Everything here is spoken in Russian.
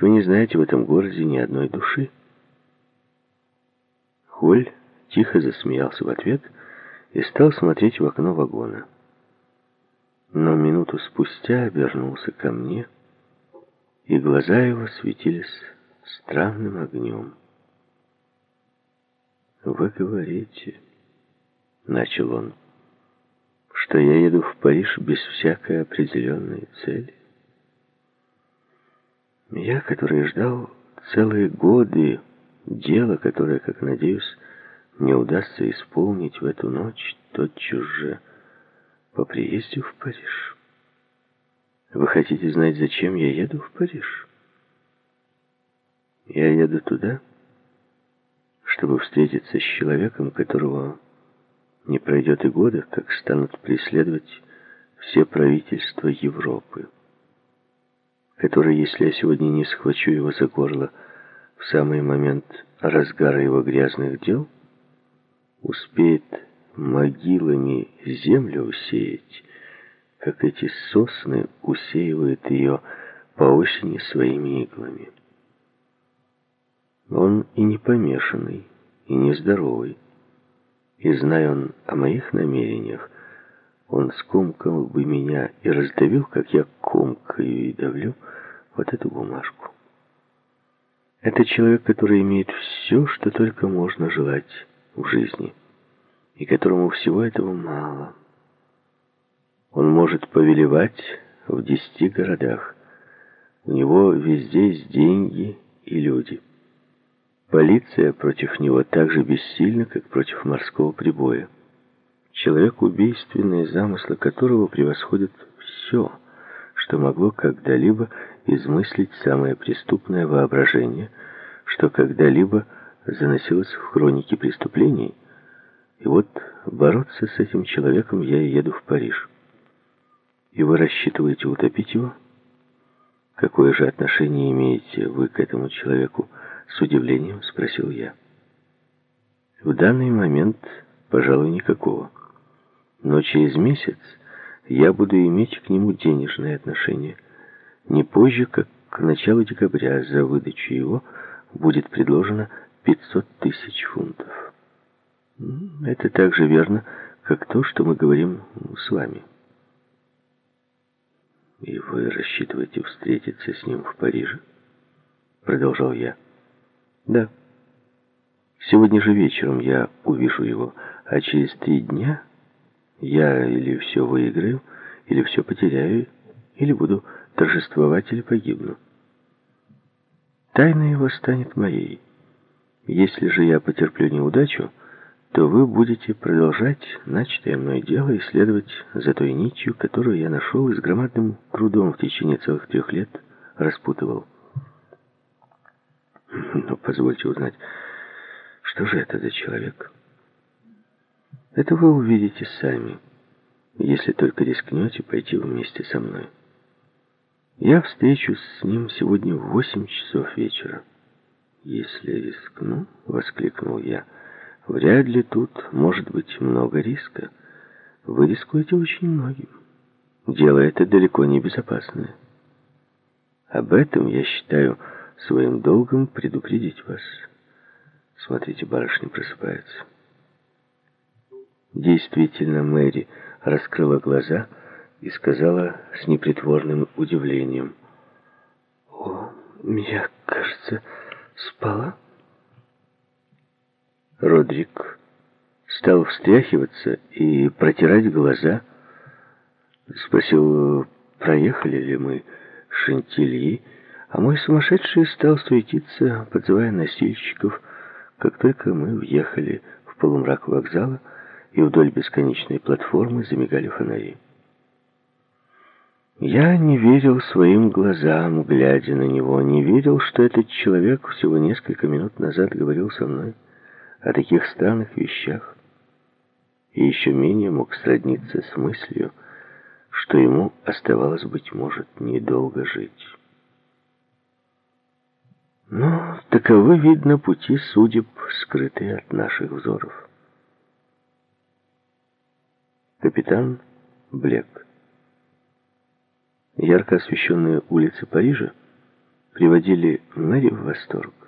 Ведь вы не знаете в этом городе ни одной души. Холь тихо засмеялся в ответ и стал смотреть в окно вагона. Но минуту спустя обернулся ко мне, и глаза его светились странным огнем. «Вы говорите...» — начал он, — «что я еду в Париж без всякой определенной цели. Я, который ждал целые годы дело, которое, как надеюсь, мне удастся исполнить в эту ночь, тотчас же по приезде в Париж. Вы хотите знать, зачем я еду в Париж? Я еду туда, чтобы встретиться с человеком, которого не пройдет и года, как станут преследовать все правительства Европы, который, если я сегодня не схвачу его за горло в самый момент разгара его грязных дел, успеет могилами землю усеять, как эти сосны усеивают ее по осени своими иглами. Он и не помешанный, и нездоровый. И зная он о моих намерениях, он скомкал бы меня и раздавил, как я комкаю и давлю вот эту бумажку. Это человек, который имеет все, что только можно желать в жизни, и которому всего этого мало. Он может повелевать в десяти городах. У него везде есть деньги и люди. Полиция против него так же бессильна, как против морского прибоя. Человек, убийственные замыслы которого превосходят все, что могло когда-либо измыслить самое преступное воображение, что когда-либо заносилось в хроники преступлений. И вот бороться с этим человеком я еду в Париж. И вы рассчитываете утопить его? Какое же отношение имеете вы к этому человеку? С удивлением спросил я. В данный момент, пожалуй, никакого. Но через месяц я буду иметь к нему денежные отношения. Не позже, как к началу декабря за выдачу его будет предложено 500 тысяч фунтов. Это так же верно, как то, что мы говорим с вами. «И вы рассчитываете встретиться с ним в Париже?» Продолжал я. Да. Сегодня же вечером я увижу его, а через три дня я или все выиграю, или все потеряю, или буду торжествовать, или погибну. Тайна его станет моей. Если же я потерплю неудачу, то вы будете продолжать начатое мной дело и следовать за той нитью, которую я нашел и с громадным трудом в течение целых трех лет распутывал. Но позвольте узнать, что же это за человек? Это вы увидите сами, если только рискнете пойти вместе со мной. Я встречусь с ним сегодня в восемь часов вечера. Если рискну, — воскликнул я, — вряд ли тут может быть много риска. Вы рискуете очень многим. Дело это далеко не безопасное. Об этом я считаю своим долгом предупредить вас. Смотрите, барышня просыпается. Действительно, Мэри раскрыла глаза и сказала с непритворным удивлением. «О, я, кажется, спала?» Родрик стал встряхиваться и протирать глаза. Спросил, проехали ли мы Шантильи, а мой сумасшедший стал суетиться, подзывая носильщиков, как только мы въехали в полумрак вокзала, и вдоль бесконечной платформы замигали фонари. Я не верил своим глазам, глядя на него, не верил, что этот человек всего несколько минут назад говорил со мной о таких странных вещах, и еще менее мог сродниться с мыслью, что ему оставалось, быть может, недолго жить. Но таковы, видно, пути судеб, скрытые от наших взоров. Капитан Блек. Ярко освещенные улицы Парижа приводили Мэри в восторг.